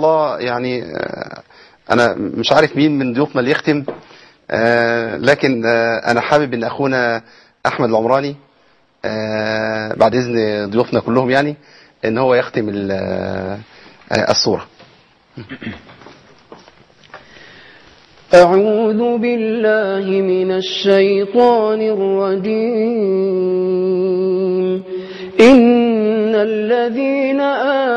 الله يعني آه، أنا مش عارف مين من ضيوفنا اللي يختم آه، لكن آه، أنا حابب إن أخونا أحمد العمراني بعد إذن ضيوفنا كلهم يعني إن هو يختم ال- الصورة. أعوذ بالله من الشيطان الرجيم. إن الذين آمنوا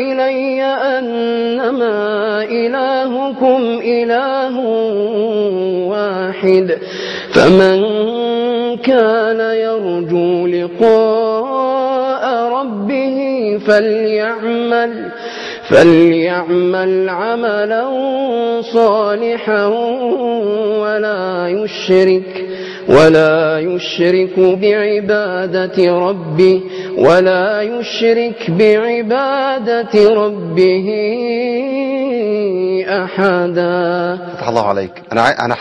إلي أنما إلهكم إله واحد. فمن كان يرجو لقاء ربه فليعمل فليعمل عملا صالحا ولا يشرك. ولا يشرك بعبادة ربه ولا يشرك بعبادة ربه أحدا. الله عليك. عاي- أنا